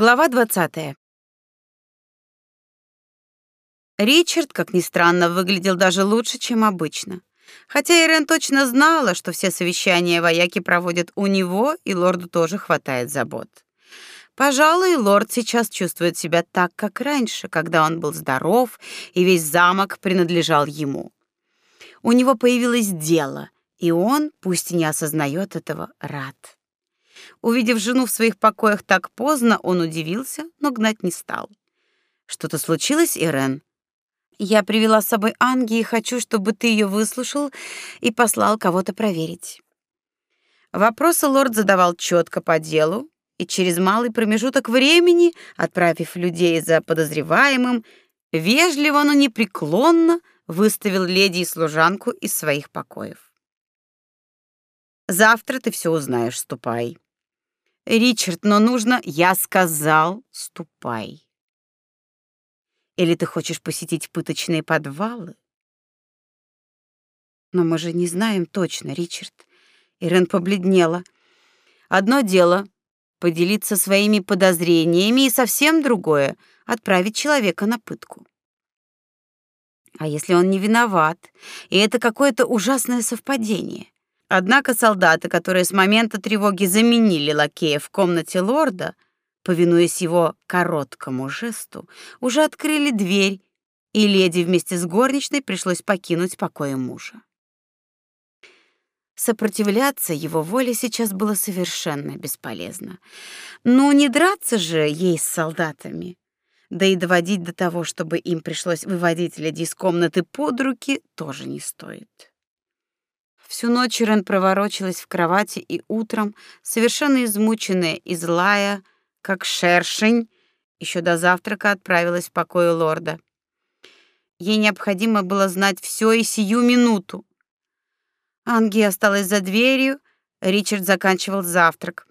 Глава 20. Ричард, как ни странно, выглядел даже лучше, чем обычно. Хотя Ирен точно знала, что все совещания вояки проводят у него, и лорду тоже хватает забот. Пожалуй, лорд сейчас чувствует себя так, как раньше, когда он был здоров, и весь замок принадлежал ему. У него появилось дело, и он, пусть и не осознает этого, рад. Увидев жену в своих покоях так поздно, он удивился, но гнать не стал. Что-то случилось, Ирен? Я привела с собой Анги и хочу, чтобы ты ее выслушал и послал кого-то проверить. Вопросы лорд задавал четко по делу и через малый промежуток времени, отправив людей за подозреваемым, вежливо, но непреклонно выставил леди и служанку из своих покоев. Завтра ты все узнаешь, ступай. Ричард, но нужно, я сказал, ступай. Или ты хочешь посетить пыточные подвалы? Но мы же не знаем точно, Ричард. Ирен побледнела. Одно дело поделиться своими подозрениями, и совсем другое отправить человека на пытку. А если он не виноват, и это какое-то ужасное совпадение? Однако солдаты, которые с момента тревоги заменили лакея в комнате лорда, повинуясь его короткому жесту, уже открыли дверь, и леди вместе с горничной пришлось покинуть покои мужа. Сопротивляться его воле сейчас было совершенно бесполезно. Ну, не драться же ей с солдатами. Да и доводить до того, чтобы им пришлось выводить леди из комнаты под руки, тоже не стоит. Всю ночь Рен проворочилась в кровати и утром, совершенно измученная и злая, как шершень, еще до завтрака отправилась в покой лорда. Ей необходимо было знать все и сию минуту. Анги осталась за дверью, Ричард заканчивал завтрак.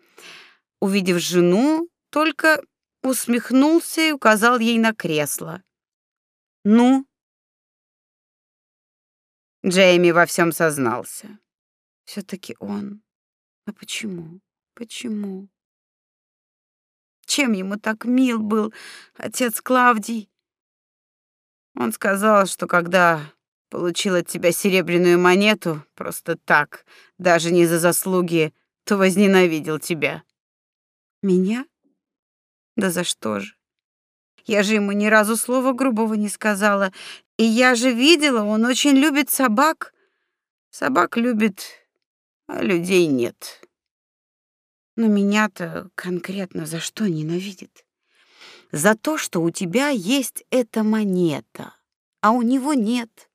Увидев жену, только усмехнулся и указал ей на кресло. «Ну?» Джейми во всем сознался. все таки он. А почему? Почему? Чем ему так мил был отец Клавдий? Он сказал, что когда получил от тебя серебряную монету просто так, даже не за заслуги, то возненавидел тебя. Меня? Да за что же? Я же ему ни разу слова грубого не сказала. И я же видела, он очень любит собак. Собак любит, а людей нет. Но меня-то конкретно за что ненавидит? За то, что у тебя есть эта монета, а у него нет.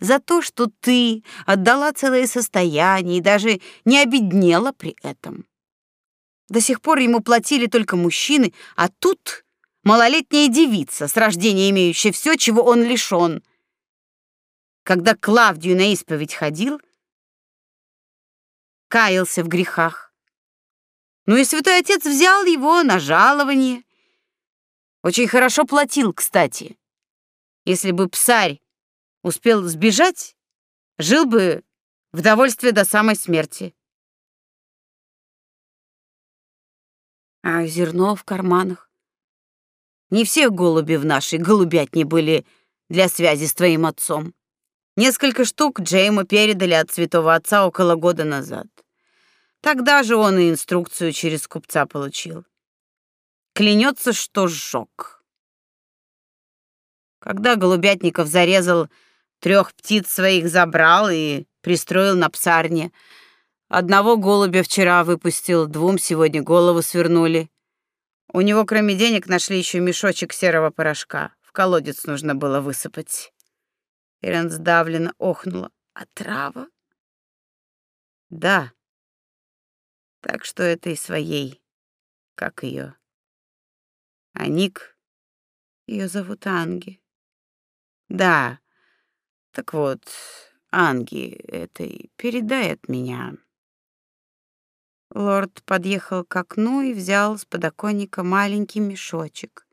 За то, что ты отдала целое состояние и даже не обеднела при этом. До сих пор ему платили только мужчины, а тут малолетняя девица, с рождения имеющая все, чего он лишён. Когда Клавдию на исповедь ходил, каялся в грехах. Ну и святой отец взял его на жалование. Очень хорошо платил, кстати. Если бы псарь успел сбежать, жил бы в довольстве до самой смерти. А зерно в карманах. Не все голуби в нашей голубятне были для связи с твоим отцом. Несколько штук Джейму передали от святого отца около года назад. Тогда же он и инструкцию через купца получил. Клянется, что сжег. Когда Голубятников зарезал трех птиц своих забрал и пристроил на псарне. Одного голубя вчера выпустил, двум сегодня голову свернули. У него, кроме денег, нашли еще мешочек серого порошка. В колодец нужно было высыпать. Ирен сдавленно охнула. А трава? Да, так что это и своей. Как ее? А Ник? Ее зовут Анги. Да. Так вот, Анги этой передай от меня. Лорд подъехал к окну и взял с подоконника маленький мешочек.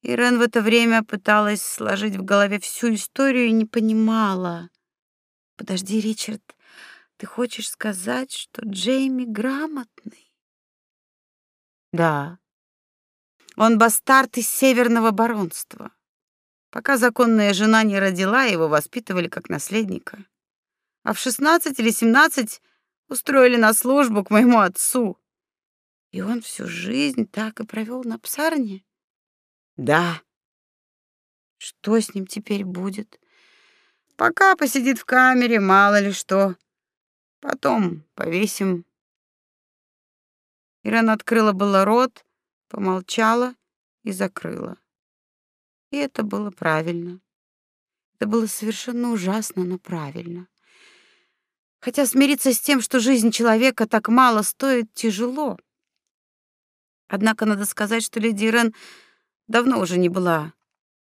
Ирен в это время пыталась сложить в голове всю историю и не понимала. Подожди, Ричард, ты хочешь сказать, что Джейми грамотный? Да, Он бастард из северного баронства. Пока законная жена не родила, его воспитывали как наследника. А в 16 или 17 устроили на службу к моему отцу. И он всю жизнь так и провел на псарне? Да. Что с ним теперь будет? Пока посидит в камере, мало ли что. Потом повесим. Ирена открыла было рот, помолчала и закрыла. И это было правильно. Это было совершенно ужасно, но правильно. Хотя смириться с тем, что жизнь человека так мало стоит, тяжело. Однако надо сказать, что леди Ирен давно уже не была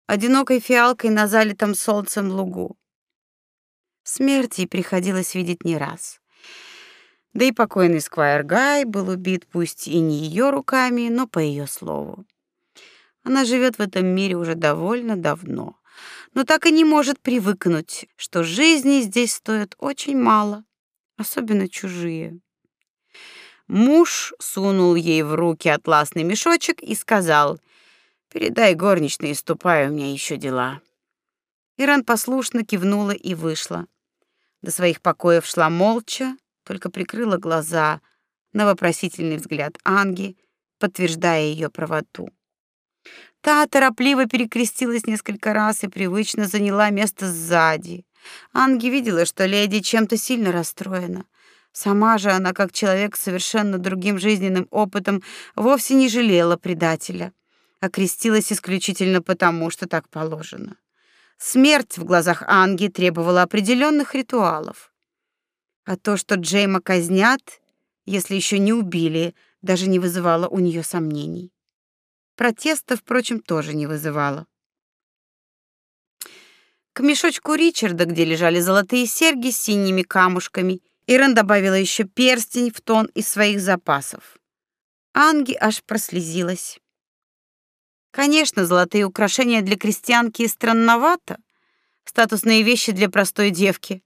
одинокой фиалкой на залитом солнцем лугу. Смерти приходилось видеть не раз. Да и покойный Сквайр Гай был убит пусть и не ее руками, но по ее слову. Она живет в этом мире уже довольно давно, но так и не может привыкнуть, что жизни здесь стоят очень мало, особенно чужие. Муж сунул ей в руки атласный мешочек и сказал: "Передай горничной, ступай, у меня еще дела". Иран послушно кивнула и вышла. До своих покоев шла молча, только прикрыла глаза на вопросительный взгляд Анги, подтверждая ее правоту. Та торопливо перекрестилась несколько раз и привычно заняла место сзади. Анги видела, что леди чем-то сильно расстроена. Сама же она, как человек с совершенно другим жизненным опытом, вовсе не жалела предателя, а крестилась исключительно потому, что так положено. Смерть в глазах Анги требовала определенных ритуалов. А то, что Джейма казнят, если еще не убили, даже не вызывало у нее сомнений. Протеста, впрочем, тоже не вызывало. К мешочку Ричарда, где лежали золотые серьги с синими камушками, Ирен добавила еще перстень в тон из своих запасов. Анги аж прослезилась. Конечно, золотые украшения для крестьянки странновато, статусные вещи для простой девки.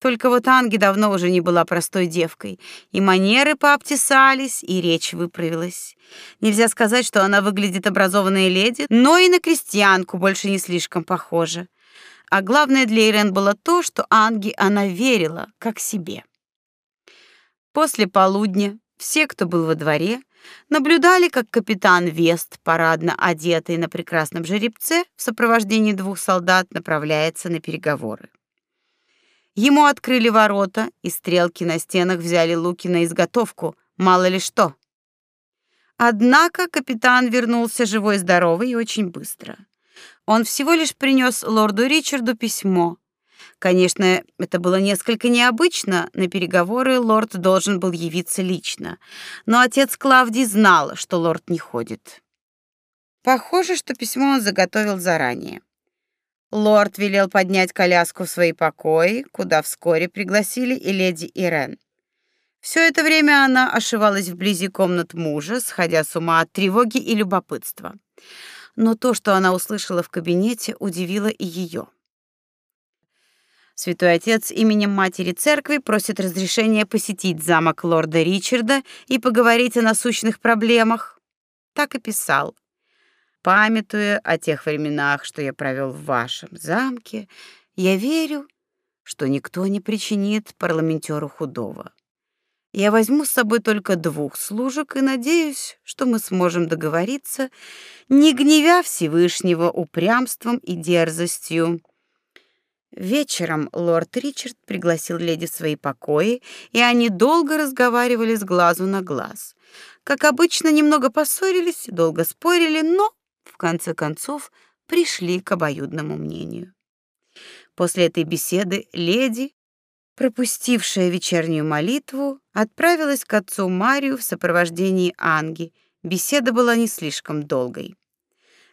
Только вот Анги давно уже не была простой девкой, и манеры пообтесались, и речь выправилась. Нельзя сказать, что она выглядит образованной леди, но и на крестьянку больше не слишком похожа. А главное для Ирен было то, что Анги она верила как себе. После полудня все, кто был во дворе, наблюдали, как капитан Вест, парадно одетый на прекрасном жеребце, в сопровождении двух солдат направляется на переговоры. Ему открыли ворота, и стрелки на стенах взяли луки на изготовку, мало ли что. Однако капитан вернулся живой здоровый и очень быстро. Он всего лишь принес лорду Ричарду письмо. Конечно, это было несколько необычно, на переговоры лорд должен был явиться лично, но отец Клавдий знал, что лорд не ходит. Похоже, что письмо он заготовил заранее. Лорд велел поднять коляску в свои покои, куда вскоре пригласили и леди Ирен. Все это время она ошивалась вблизи комнат мужа, сходя с ума от тревоги и любопытства. Но то, что она услышала в кабинете, удивило и ее. Святой Отец именем Матери Церкви просит разрешения посетить замок лорда Ричарда и поговорить о насущных проблемах. Так и писал памятуя о тех временах, что я провел в вашем замке, я верю, что никто не причинит парламентеру худого. Я возьму с собой только двух служек и надеюсь, что мы сможем договориться, не гневя Всевышнего упрямством и дерзостью. Вечером лорд Ричард пригласил леди в свои покои, и они долго разговаривали с глазу на глаз. Как обычно, немного поссорились, долго спорили, но в конце концов пришли к обоюдному мнению. После этой беседы леди, пропустившая вечернюю молитву, отправилась к отцу Марию в сопровождении Анги. Беседа была не слишком долгой.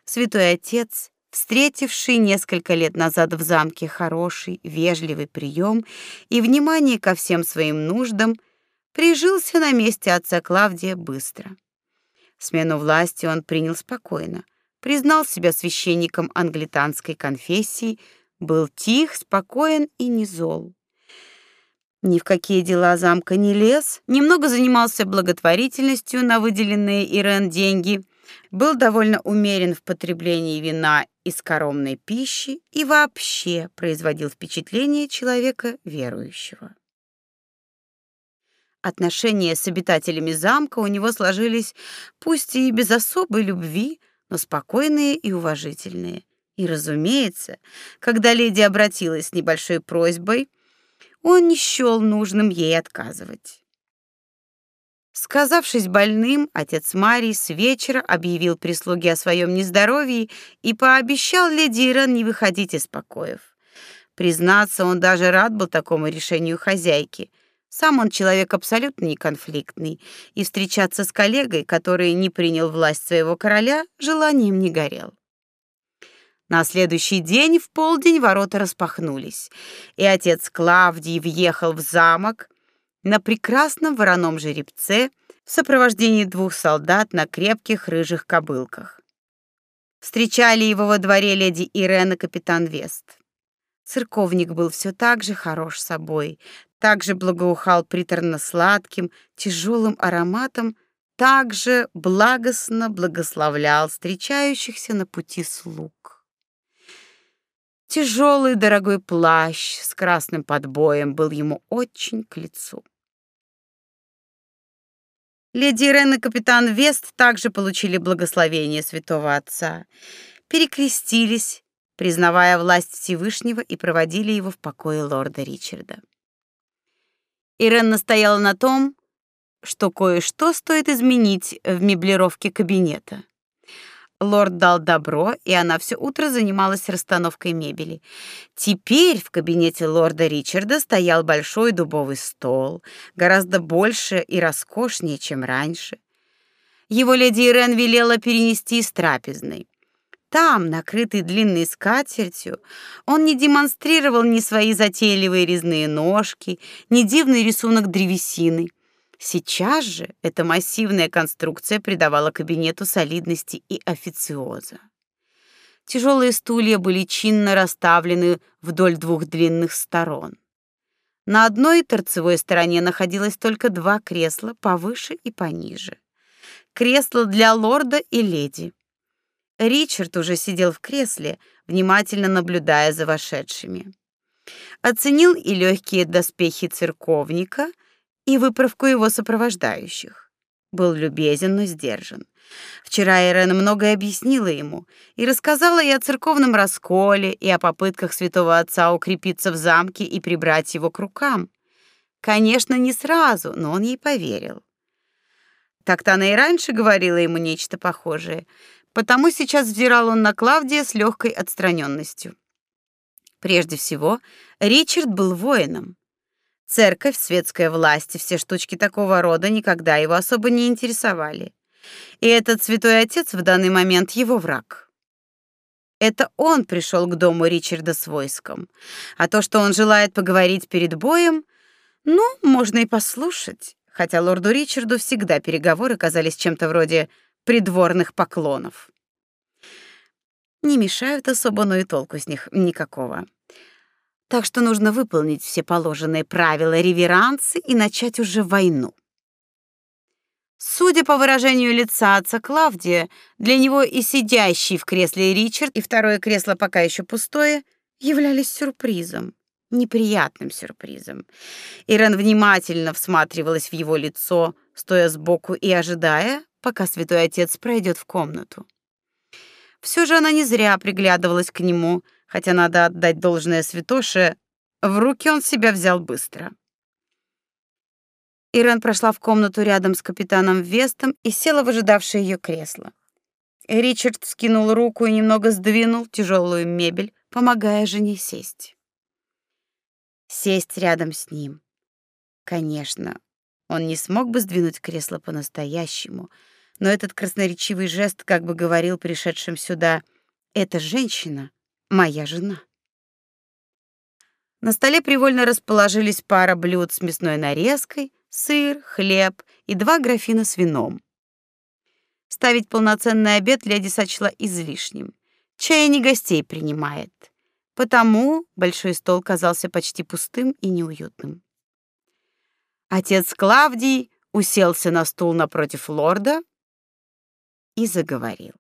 Святой отец, встретивший несколько лет назад в замке хороший, вежливый прием и внимание ко всем своим нуждам, прижился на месте отца Клавдия быстро. Смену власти он принял спокойно признал себя священником англиканской конфессии, был тих, спокоен и не зол. Ни в какие дела замка не лез, немного занимался благотворительностью на выделенные Ирен деньги, был довольно умерен в потреблении вина и скоромной пищи и вообще производил впечатление человека верующего. Отношения с обитателями замка у него сложились пусть и без особой любви, но спокойные и уважительные. И, разумеется, когда леди обратилась с небольшой просьбой, он не счёл нужным ей отказывать. Сказавшись больным, отец Марии с вечера объявил прислуге о своем нездоровье и пообещал леди Ирен не выходить из покоев. Признаться, он даже рад был такому решению хозяйки. Сам он человек абсолютно неконфликтный, и встречаться с коллегой, который не принял власть своего короля, желанием не горел. На следующий день в полдень ворота распахнулись, и отец Клавдий въехал в замок, на прекрасном вороном жеребце в сопровождении двух солдат на крепких рыжих кобылках. Встречали его во дворе леди Ирена капитан Вест. Церковник был все так же хорош собой, так же благоухал приторно-сладким, тяжелым ароматом, так же благостно благословлял встречающихся на пути слуг. Тяжелый дорогой плащ с красным подбоем был ему очень к лицу. Леди Ирен и капитан Вест также получили благословение святого отца, перекрестились, признавая власть Всевышнего и проводили его в покое лорда Ричарда. Ирен настояла на том, что кое-что стоит изменить в меблировке кабинета. Лорд дал добро, и она все утро занималась расстановкой мебели. Теперь в кабинете лорда Ричарда стоял большой дубовый стол, гораздо больше и роскошнее, чем раньше. Его леди Ирен велела перенести из трапезной. Там, накрытый длинной скатертью, он не демонстрировал ни свои затейливые резные ножки, ни дивный рисунок древесины. Сейчас же эта массивная конструкция придавала кабинету солидности и официоза. Тяжелые стулья были чинно расставлены вдоль двух длинных сторон. На одной торцевой стороне находилось только два кресла, повыше и пониже. Кресло для лорда и леди. Ричард уже сидел в кресле, внимательно наблюдая за вошедшими. Оценил и легкие доспехи церковника — и выправку его сопровождающих. Был любезен, но сдержан. Вчера Ирена многое объяснила ему и рассказала и о церковном расколе, и о попытках святого отца укрепиться в замке и прибрать его к рукам. Конечно, не сразу, но он ей поверил. Так-то она и раньше говорила ему нечто похожее, потому сейчас взирал он на Клавдия с легкой отстраненностью. Прежде всего, Ричард был воином. Церковь, светская власть и все штучки такого рода никогда его особо не интересовали. И этот святой отец в данный момент его враг. Это он пришел к дому Ричарда с войском. А то, что он желает поговорить перед боем, ну, можно и послушать, хотя лорду Ричарду всегда переговоры казались чем-то вроде придворных поклонов. Не мешают особо, но и толку с них никакого. Так что нужно выполнить все положенные правила реверансы и начать уже войну. Судя по выражению лица отца Клавдия, для него и сидящий в кресле Ричард, и второе кресло пока еще пустое, являлись сюрпризом, неприятным сюрпризом. Ирен внимательно всматривалась в его лицо, стоя сбоку и ожидая, пока святой отец пройдет в комнату. Все же она не зря приглядывалась к нему — хотя надо отдать должное святоше, в руки он себя взял быстро. Ирен прошла в комнату рядом с капитаном Вестом и села в ожидавшее ее кресло. Ричард скинул руку и немного сдвинул тяжелую мебель, помогая жене сесть. Сесть рядом с ним. Конечно, он не смог бы сдвинуть кресло по-настоящему, но этот красноречивый жест как бы говорил пришедшим сюда: "Эта женщина моя жена. На столе привольно расположились пара блюд с мясной нарезкой, сыр, хлеб и два графина с вином. Ставить полноценный обед леди сочла излишним. Чая не гостей принимает. Потому большой стол казался почти пустым и неуютным. Отец Клавдий уселся на стул напротив лорда, и заговорил.